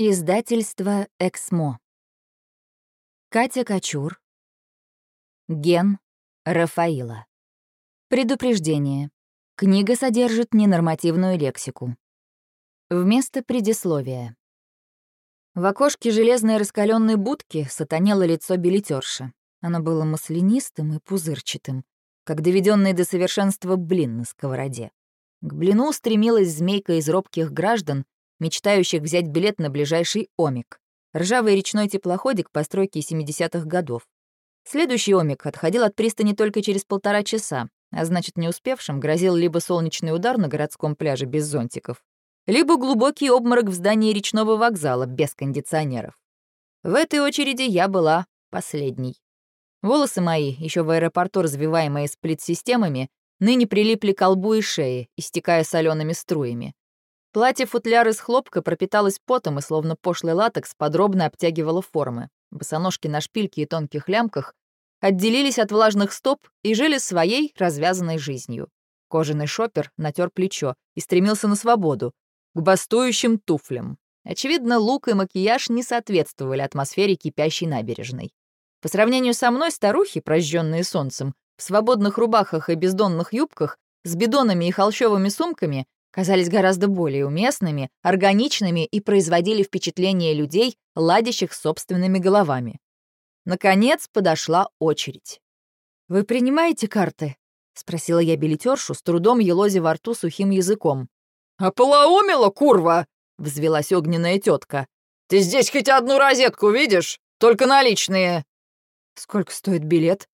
Издательство «Эксмо». Катя Кочур. Ген Рафаила. Предупреждение. Книга содержит ненормативную лексику. Вместо предисловия. В окошке железной раскаленной будки сатанело лицо билетерши. Оно было маслянистым и пузырчатым, как доведенный до совершенства блин на сковороде. К блину стремилась змейка из робких граждан, мечтающих взять билет на ближайший Омик. Ржавый речной теплоходик постройки 70-х годов. Следующий Омик отходил от пристани только через полтора часа, а значит, не успевшим грозил либо солнечный удар на городском пляже без зонтиков, либо глубокий обморок в здании речного вокзала без кондиционеров. В этой очереди я была последней. Волосы мои, еще в аэропорту развиваемые сплит-системами, ныне прилипли к колбу и шее, истекая солеными струями. Платье-футляр из хлопка пропиталось потом и, словно пошлый латекс, подробно обтягивало формы. Босоножки на шпильке и тонких лямках отделились от влажных стоп и жили своей развязанной жизнью. Кожаный шопер натер плечо и стремился на свободу, к бастующим туфлям. Очевидно, лук и макияж не соответствовали атмосфере кипящей набережной. По сравнению со мной старухи, прожженные солнцем, в свободных рубахах и бездонных юбках, с бидонами и холщовыми сумками, казались гораздо более уместными, органичными и производили впечатление людей, ладящих собственными головами. Наконец подошла очередь. «Вы принимаете карты?» — спросила я билетершу, с трудом елози во рту сухим языком. «Ополоумела, курва!» — взвелась огненная тетка. «Ты здесь хоть одну розетку видишь? Только наличные!» «Сколько стоит билет?»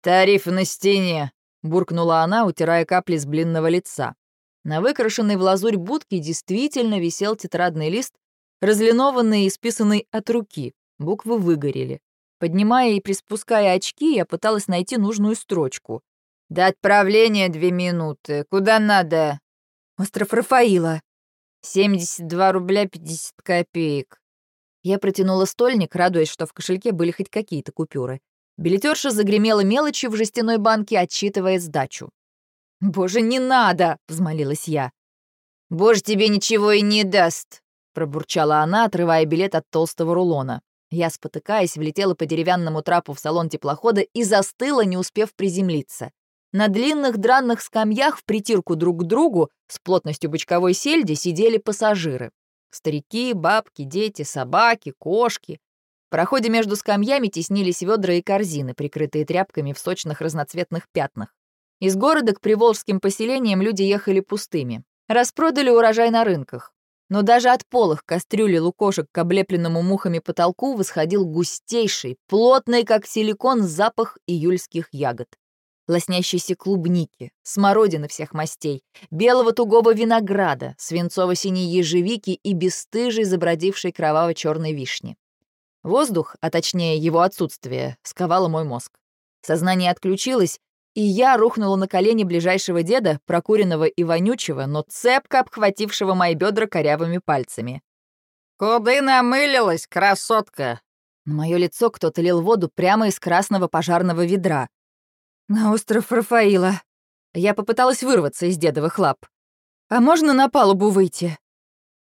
«Тариф на стене!» — буркнула она, утирая капли с блинного лица. На выкрашенной в лазурь будке действительно висел тетрадный лист, разлинованный и исписанный от руки. Буквы выгорели. Поднимая и приспуская очки, я пыталась найти нужную строчку. «До отправления две минуты. Куда надо?» «Остров Рафаила». «72 рубля 50 копеек». Я протянула стольник, радуясь, что в кошельке были хоть какие-то купюры. Билетерша загремела мелочью в жестяной банке, отчитывая сдачу. «Боже, не надо!» — взмолилась я. «Боже тебе ничего и не даст!» — пробурчала она, отрывая билет от толстого рулона. Я, спотыкаясь, влетела по деревянному трапу в салон теплохода и застыла, не успев приземлиться. На длинных дранных скамьях в притирку друг к другу с плотностью бычковой сельди сидели пассажиры. Старики, бабки, дети, собаки, кошки. В проходе между скамьями теснились ведра и корзины, прикрытые тряпками в сочных разноцветных пятнах. Из города к приволжским поселениям люди ехали пустыми. Распродали урожай на рынках. Но даже от полых кастрюли лукошек к облепленному мухами потолку восходил густейший, плотный, как силикон, запах июльских ягод. Лоснящейся клубники, смородины всех мастей, белого тугого винограда, свинцово-синей ежевики и бесстыжей забродившей кроваво-черной вишни. Воздух, а точнее его отсутствие, сковало мой мозг. Сознание отключилось, и я рухнула на колени ближайшего деда, прокуренного и вонючего, но цепко обхватившего мои бедра корявыми пальцами. «Куды намылилась, красотка?» На мое лицо кто-то лил воду прямо из красного пожарного ведра. «На остров Рафаила». Я попыталась вырваться из дедовых лап. «А можно на палубу выйти?»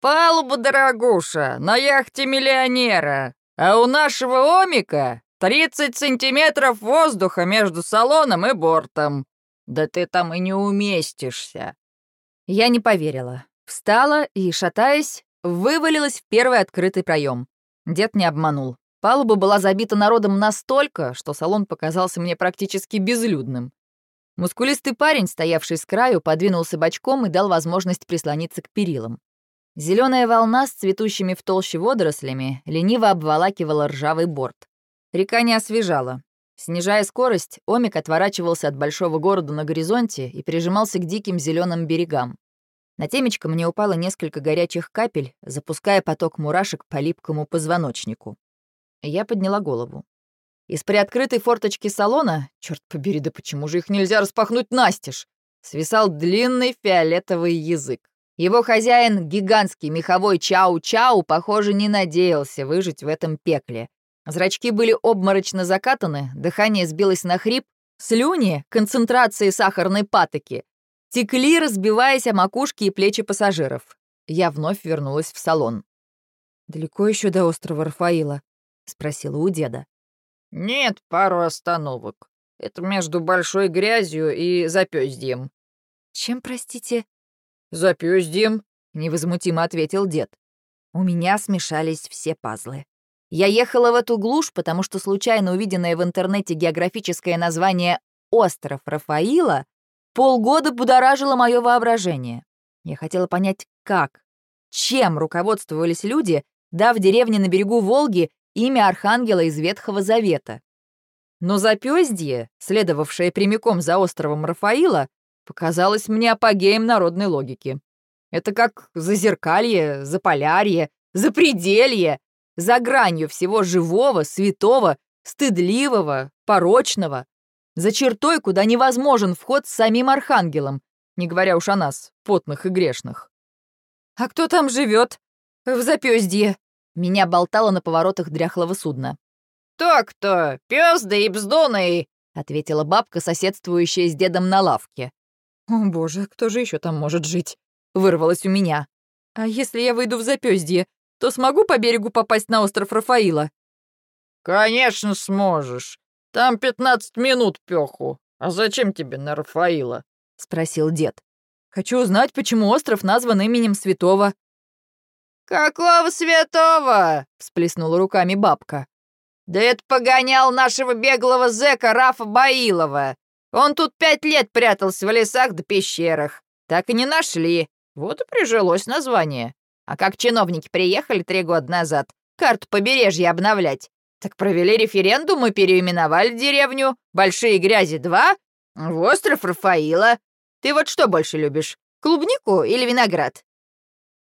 «Палубу, дорогуша, на яхте миллионера. А у нашего Омика Тридцать сантиметров воздуха между салоном и бортом. Да ты там и не уместишься». Я не поверила. Встала и, шатаясь, вывалилась в первый открытый проем. Дед не обманул. Палуба была забита народом настолько, что салон показался мне практически безлюдным. Мускулистый парень, стоявший с краю, подвинулся бочком и дал возможность прислониться к перилам. Зеленая волна с цветущими в толще водорослями лениво обволакивала ржавый борт. Река не освежала. Снижая скорость, Омик отворачивался от большого города на горизонте и прижимался к диким зеленым берегам. На темечко мне упало несколько горячих капель, запуская поток мурашек по липкому позвоночнику. Я подняла голову. Из приоткрытой форточки салона, черт побери, да почему же их нельзя распахнуть настежь, свисал длинный фиолетовый язык. Его хозяин, гигантский меховой Чау-Чау, похоже, не надеялся выжить в этом пекле, Зрачки были обморочно закатаны, дыхание сбилось на хрип, слюни, концентрации сахарной патоки, текли, разбиваясь о макушки и плечи пассажиров. Я вновь вернулась в салон. «Далеко еще до острова Рафаила?» — спросила у деда. «Нет, пару остановок. Это между Большой Грязью и Запёздьем». «Чем, простите?» «Запёздьем», — невозмутимо ответил дед. У меня смешались все пазлы. Я ехала в эту глушь, потому что случайно увиденное в интернете географическое название «Остров Рафаила» полгода будоражило мое воображение. Я хотела понять, как, чем руководствовались люди, дав деревне на берегу Волги имя Архангела из Ветхого Завета. Но запёздье, следовавшее прямиком за островом Рафаила, показалось мне апогеем народной логики. Это как зазеркалье, заполярье, запределье, за гранью всего живого, святого, стыдливого, порочного, за чертой, куда невозможен вход с самим архангелом, не говоря уж о нас, потных и грешных. «А кто там живет? В запёздье?» Меня болтало на поворотах дряхлого судна. «Кто-кто? Пёзды и бздуны!» — ответила бабка, соседствующая с дедом на лавке. «О, боже, кто же еще там может жить?» — вырвалось у меня. «А если я выйду в запёздье, то смогу по берегу попасть на остров Рафаила?» «Конечно сможешь. Там пятнадцать минут пёху. А зачем тебе на Рафаила?» — спросил дед. «Хочу узнать, почему остров назван именем святого». «Какого святого?» — всплеснула руками бабка. «Да это погонял нашего беглого зэка Рафа Баилова. Он тут пять лет прятался в лесах да пещерах. Так и не нашли. Вот и прижилось название. А как чиновники приехали три года назад карту побережья обновлять, так провели референдум и переименовали деревню Большие Грязи-2 в остров Рафаила. Ты вот что больше любишь, клубнику или виноград?»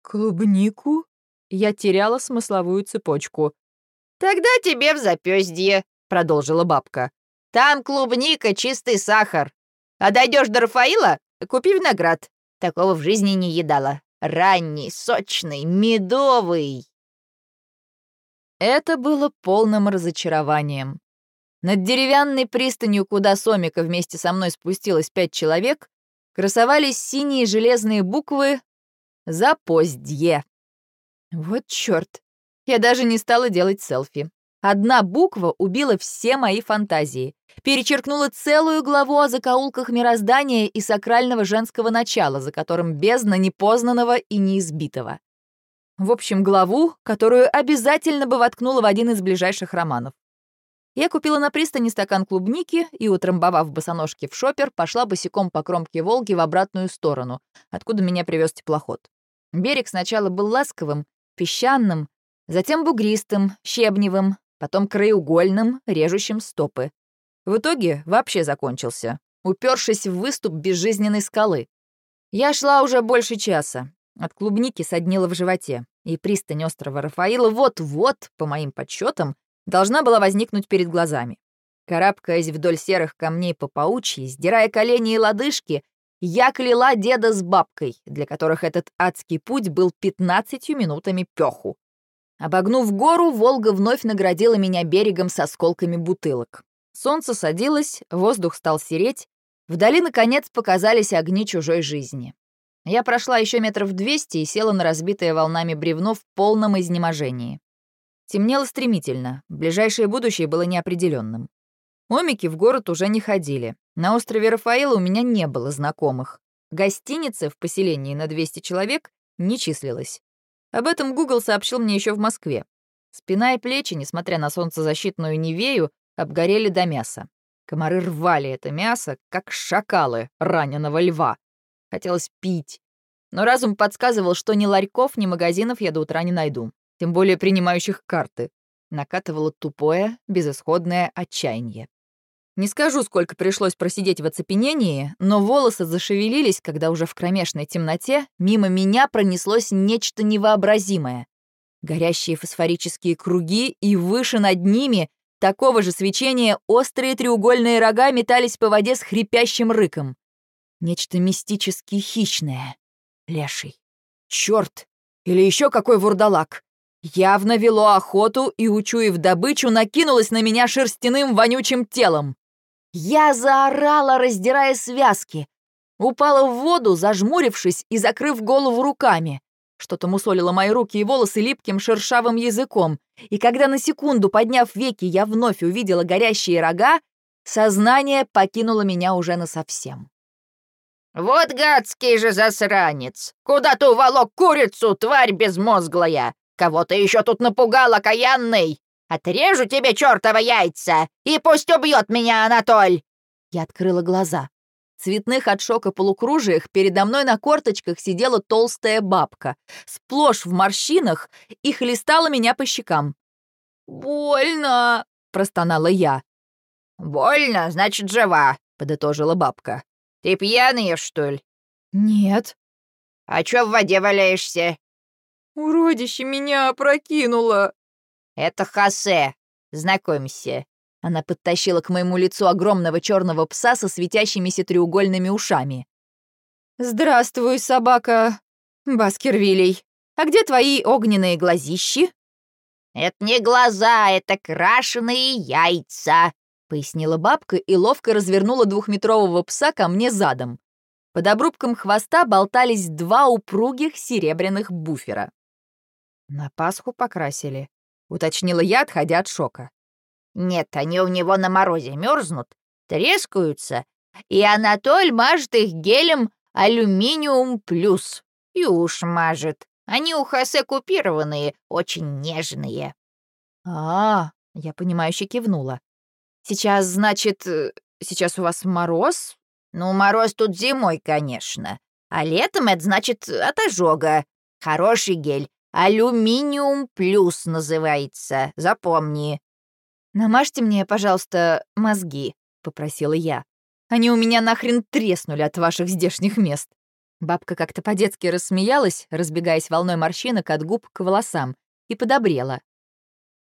«Клубнику?» Я теряла смысловую цепочку. «Тогда тебе в запёздье», — продолжила бабка. «Там клубника, чистый сахар. А дойдешь до Рафаила, купи виноград. Такого в жизни не едала. Ранний, сочный, медовый». Это было полным разочарованием. Над деревянной пристанью, куда Сомика вместе со мной спустилось пять человек, красовались синие железные буквы «Запоздье». Вот чёрт. Я даже не стала делать селфи. Одна буква убила все мои фантазии. Перечеркнула целую главу о закоулках мироздания и сакрального женского начала, за которым бездна непознанного и неизбитого. В общем, главу, которую обязательно бы воткнула в один из ближайших романов. Я купила на пристани стакан клубники и, утрамбовав босоножки в шопер, пошла босиком по кромке Волги в обратную сторону, откуда меня привез теплоход. Берег сначала был ласковым, песчаным, затем бугристым, щебневым, потом краеугольным, режущим стопы. В итоге вообще закончился, упершись в выступ безжизненной скалы. Я шла уже больше часа. От клубники соднило в животе, и пристань острова Рафаила вот-вот, по моим подсчетам, должна была возникнуть перед глазами. Карабкаясь вдоль серых камней по паучьи, сдирая колени и лодыжки, я кляла деда с бабкой, для которых этот адский путь был 15 минутами пёху. Обогнув гору, Волга вновь наградила меня берегом с осколками бутылок. Солнце садилось, воздух стал сереть, вдали, наконец, показались огни чужой жизни. Я прошла еще метров двести и села на разбитое волнами бревно в полном изнеможении. Темнело стремительно, ближайшее будущее было неопределенным. Омики в город уже не ходили. На острове Рафаэла у меня не было знакомых. Гостиница в поселении на 200 человек не числилась. Об этом Google сообщил мне еще в Москве. Спина и плечи, несмотря на солнцезащитную Невею, обгорели до мяса. Комары рвали это мясо, как шакалы раненого льва. Хотелось пить. Но разум подсказывал, что ни ларьков, ни магазинов я до утра не найду. Тем более принимающих карты. Накатывало тупое, безысходное отчаяние. Не скажу, сколько пришлось просидеть в оцепенении, но волосы зашевелились, когда уже в кромешной темноте мимо меня пронеслось нечто невообразимое. Горящие фосфорические круги, и выше над ними такого же свечения острые треугольные рога метались по воде с хрипящим рыком. Нечто мистически хищное. Леший. Черт! Или еще какой вурдалак! Явно вело охоту и, учуяв добычу, накинулась на меня шерстяным вонючим телом. Я заорала, раздирая связки. Упала в воду, зажмурившись и закрыв голову руками. Что-то мусолило мои руки и волосы липким шершавым языком, и когда на секунду, подняв веки, я вновь увидела горящие рога, сознание покинуло меня уже насовсем. «Вот гадский же засранец! Куда ты уволок курицу, тварь безмозглая? Кого ты еще тут напугал, окаянный? Отрежу тебе чертова яйца, и пусть убьет меня Анатоль!» Я открыла глаза. В цветных от шока полукружиях передо мной на корточках сидела толстая бабка, сплошь в морщинах, и хлестала меня по щекам. «Больно!» — простонала я. «Больно, значит, жива», — подытожила бабка. «Ты пьяная, что ли?» «Нет». «А чё в воде валяешься?» «Уродище меня опрокинуло». «Это Хосе. Знакомься». Она подтащила к моему лицу огромного черного пса со светящимися треугольными ушами. «Здравствуй, собака Баскервилей. А где твои огненные глазищи?» «Это не глаза, это крашеные яйца», — пояснила бабка и ловко развернула двухметрового пса ко мне задом. Под обрубком хвоста болтались два упругих серебряных буфера. «На Пасху покрасили», — уточнила я, отходя от шока. «Нет, они у него на морозе мерзнут, трескаются, и Анатоль мажет их гелем алюминиум плюс. И уж мажет. Они у Хосе купированные, очень нежные». «А, -а я понимающе кивнула. Сейчас, значит, э, сейчас у вас мороз? Ну, мороз тут зимой, конечно. А летом это значит от ожога. Хороший гель. Алюминиум плюс называется. Запомни. Намажьте мне, пожалуйста, мозги, попросила я. Они у меня нахрен треснули от ваших здешних мест. Бабка как-то по-детски рассмеялась, разбегаясь волной морщинок от губ к волосам, и подобрела.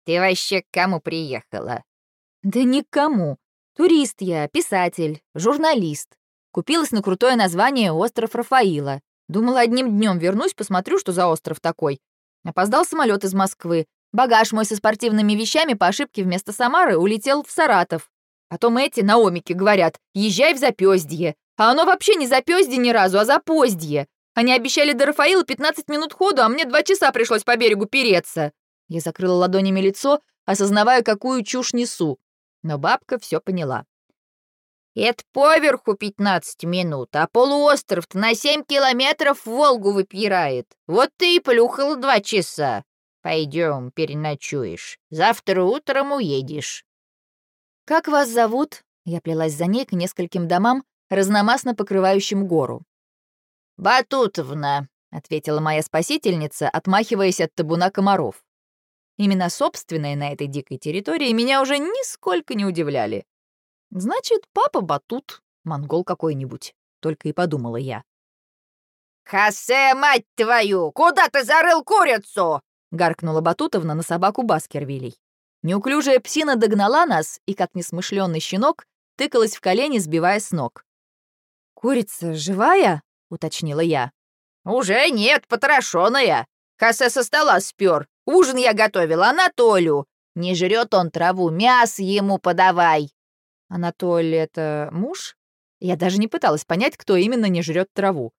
«Ты вообще к кому приехала?» Да никому. Турист я, писатель, журналист. Купилась на крутое название «Остров Рафаила». Думала, одним днем вернусь, посмотрю, что за остров такой. Опоздал самолет из Москвы. Багаж мой со спортивными вещами по ошибке вместо Самары улетел в Саратов. Потом эти на омике говорят «Езжай в Запёздье». А оно вообще не Запёздье ни разу, а Запоздье. Они обещали до Рафаила 15 минут ходу, а мне два часа пришлось по берегу переться. Я закрыла ладонями лицо, осознавая, какую чушь несу но бабка все поняла. «Это поверху пятнадцать минут, а полуостров-то на семь километров в Волгу выпирает. Вот ты и плюхал два часа. Пойдем, переночуешь. Завтра утром уедешь». «Как вас зовут?» Я плелась за ней к нескольким домам, разномастно покрывающим гору. «Батутовна», — ответила моя спасительница, отмахиваясь от табуна комаров. Именно собственные на этой дикой территории меня уже нисколько не удивляли. Значит, папа Батут, монгол какой-нибудь, только и подумала я. «Хосе, мать твою, куда ты зарыл курицу?» — гаркнула Батутовна на собаку Баскервилей. Неуклюжая псина догнала нас и, как несмышленный щенок, тыкалась в колени, сбивая с ног. «Курица живая?» — уточнила я. «Уже нет, потрошёная. Хосе со стола спер. Ужин я готовила Анатолию. Не жрет он траву, мясо ему подавай. Анатолий — это муж? Я даже не пыталась понять, кто именно не жрет траву.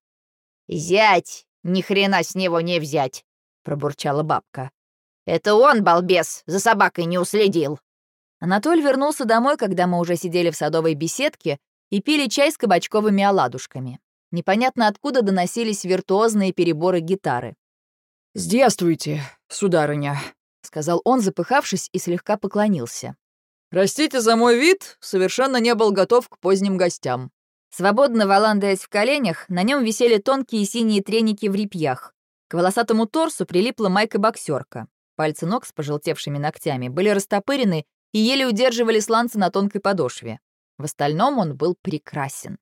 «Зять! Ни хрена с него не взять!» — пробурчала бабка. «Это он, балбес, за собакой не уследил!» Анатоль вернулся домой, когда мы уже сидели в садовой беседке и пили чай с кабачковыми оладушками. Непонятно откуда доносились виртуозные переборы гитары. «Здравствуйте, сударыня», — сказал он, запыхавшись, и слегка поклонился. «Простите за мой вид, совершенно не был готов к поздним гостям». Свободно валандаясь в коленях, на нем висели тонкие синие треники в репьях. К волосатому торсу прилипла майка-боксерка. Пальцы ног с пожелтевшими ногтями были растопырены и еле удерживали сланцы на тонкой подошве. В остальном он был прекрасен.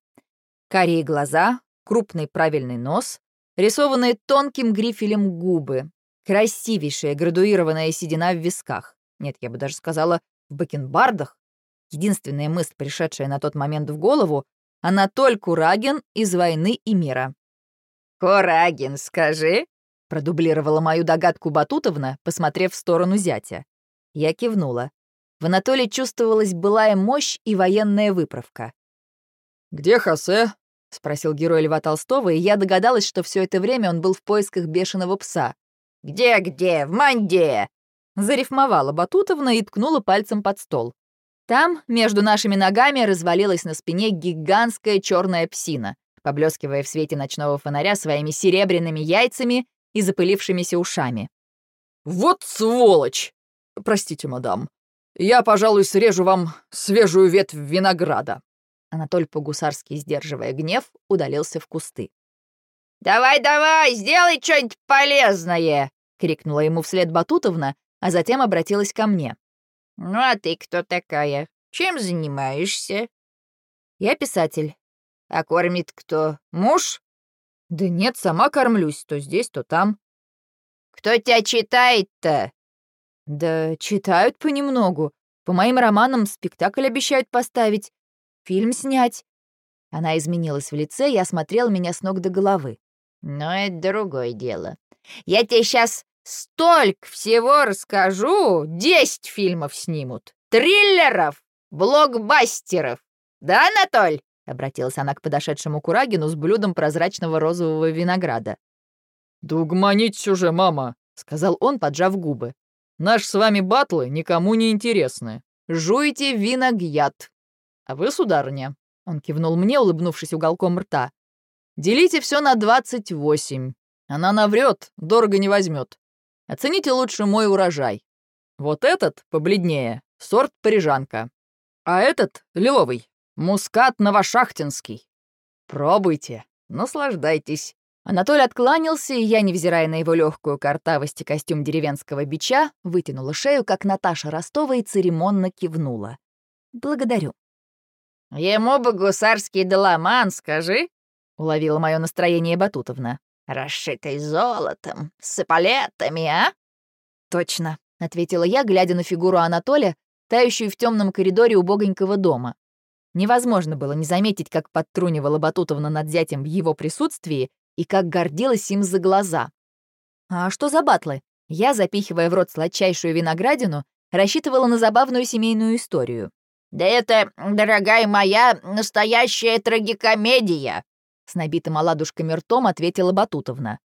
Карие глаза, крупный правильный нос, рисованные тонким грифелем губы, красивейшая градуированная седина в висках. Нет, я бы даже сказала, в бакенбардах. Единственная мысль, пришедшая на тот момент в голову, Анатоль Курагин из «Войны и мира». «Курагин, скажи», — продублировала мою догадку Батутовна, посмотрев в сторону зятя. Я кивнула. В Анатоле чувствовалась былая мощь и военная выправка. «Где Хосе?» — спросил герой Льва Толстого, и я догадалась, что все это время он был в поисках бешеного пса. «Где-где? В манде!» Зарифмовала Батутовна и ткнула пальцем под стол. Там, между нашими ногами, развалилась на спине гигантская черная псина, поблескивая в свете ночного фонаря своими серебряными яйцами и запылившимися ушами. «Вот сволочь! Простите, мадам. Я, пожалуй, срежу вам свежую ветвь винограда». Анатоль по-гусарски, сдерживая гнев, удалился в кусты. «Давай-давай, сделай что-нибудь полезное!» — крикнула ему вслед Батутовна, а затем обратилась ко мне. «Ну а ты кто такая? Чем занимаешься?» «Я писатель». «А кормит кто? Муж?» «Да нет, сама кормлюсь, то здесь, то там». «Кто тебя читает-то?» «Да читают понемногу. По моим романам спектакль обещают поставить, фильм снять». Она изменилась в лице и осмотрела меня с ног до головы. «Но это другое дело. Я тебе сейчас столько всего расскажу. Десять фильмов снимут. Триллеров, блокбастеров. Да, Анатоль?» — обратилась она к подошедшему Курагину с блюдом прозрачного розового винограда. «Да угомонитесь уже, мама», — сказал он, поджав губы. «Наш с вами батлы никому не интересны. Жуйте виногяд. А вы, сударыня, он кивнул мне, улыбнувшись уголком рта. «Делите все на двадцать восемь. Она наврет, дорого не возьмет. Оцените лучше мой урожай. Вот этот, побледнее, сорт парижанка. А этот, лиловый, мускат новошахтинский. Пробуйте, наслаждайтесь». Анатолий откланялся, и я, невзирая на его легкую картавость и костюм деревенского бича, вытянула шею, как Наташа Ростова, и церемонно кивнула. «Благодарю». «Ему бы гусарский доломан, скажи», — уловила мое настроение Батутовна. «Расшитый золотом, с эполетами, а?» «Точно», — ответила я, глядя на фигуру Анатолия, тающую в темном коридоре убогонького дома. Невозможно было не заметить, как подтрунивала Батутовна над зятем в его присутствии и как гордилась им за глаза. А что за батлы? Я, запихивая в рот сладчайшую виноградину, рассчитывала на забавную семейную историю. «Да это, дорогая моя, настоящая трагикомедия!» С набитым оладушками ртом ответила Батутовна.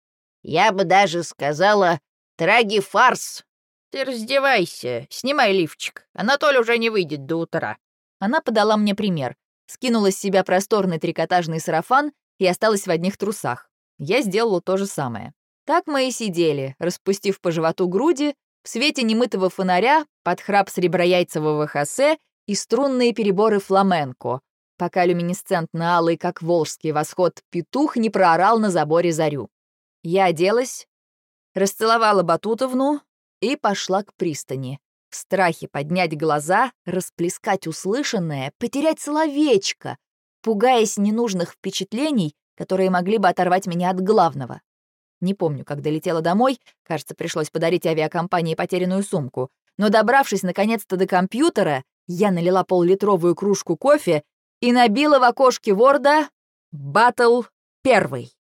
«Я бы даже сказала, трагифарс. Ты раздевайся, снимай лифчик. Анатолий уже не выйдет до утра». Она подала мне пример. Скинула с себя просторный трикотажный сарафан и осталась в одних трусах. Я сделала то же самое. Так мы и сидели, распустив по животу груди, в свете немытого фонаря, под храп среброяйцевого хосе и струнные переборы фламенко, пока люминесцентно-алый, как волжский восход, петух не проорал на заборе зарю. Я оделась, расцеловала Батутовну и пошла к пристани. В страхе поднять глаза, расплескать услышанное, потерять словечко, пугаясь ненужных впечатлений, которые могли бы оторвать меня от главного. Не помню, как долетела домой, кажется, пришлось подарить авиакомпании потерянную сумку, но, добравшись наконец-то до компьютера, я налила поллитровую кружку кофе и набила в окошке Ворда «Баттл первый».